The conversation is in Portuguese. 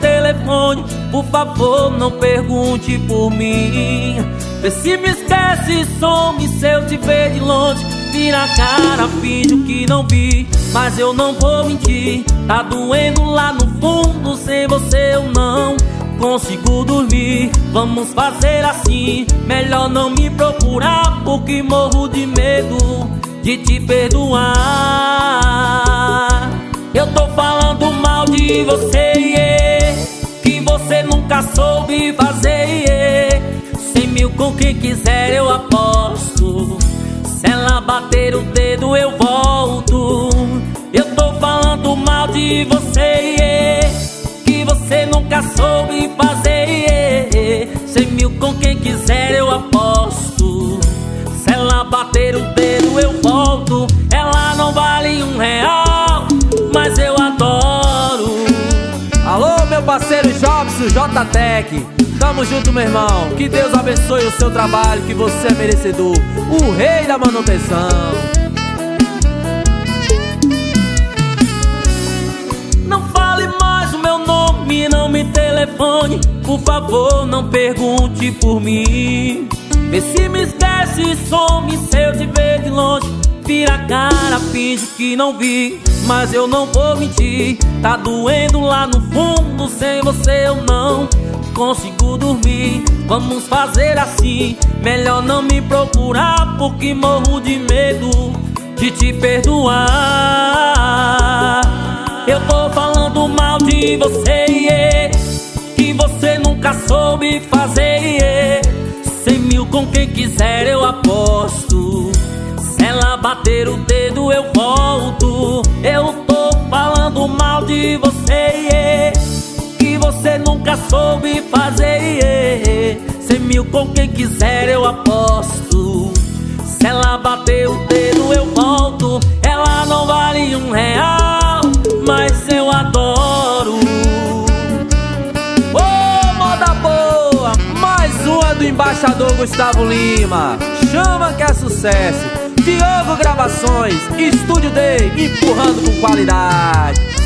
telefone. Por favor, não pergunte por mim. Vê se me esquece, some se eu te ver de longe. Vira a cara, finge que não vi Mas eu não vou mentir. Tá doendo lá no fundo Sem você eu não consigo dormir. Vamos fazer assim Melhor não me procurar Porque morro de medo de te perdoar. Eu tô falando mal você yeah, Que você nunca soube fazer yeah. Cem mil com quem quiser eu aposto Se ela bater o dedo eu volto Eu tô falando mal de você yeah, Que você nunca soube meu parceiro Jobson J-Tech. Tamo junto meu irmão. Que Deus abençoe o seu trabalho Que você é merecedor. O rei da manutenção. Não fale mais o meu nome Não me telefone. Por favor não pergunte por mim. Vê se me esquece, some se eu te ver de longe. Vira a cara, finge que não vi. Mas eu não vou mentir Tá doendo lá no fundo Sem você eu não consigo dormir. Vamos fazer assim Melhor não me procurar Porque morro de medo de te perdoar. Eu tô falando mal de você Que você nunca soube fazer yeah. Cem mil com quem quiser eu aposto. Se ela bater o dedo eu volto. Eu tô falando mal de você yeah, você nunca soube fazer. Cem mil com quem quiser eu aposto Se ela bater o dedo eu volto Ela não vale um real Mas eu adoro do embaixador Gustavo Lima. Chama que é sucesso. Diogo Gravações, Estúdio Day, empurrando com qualidade.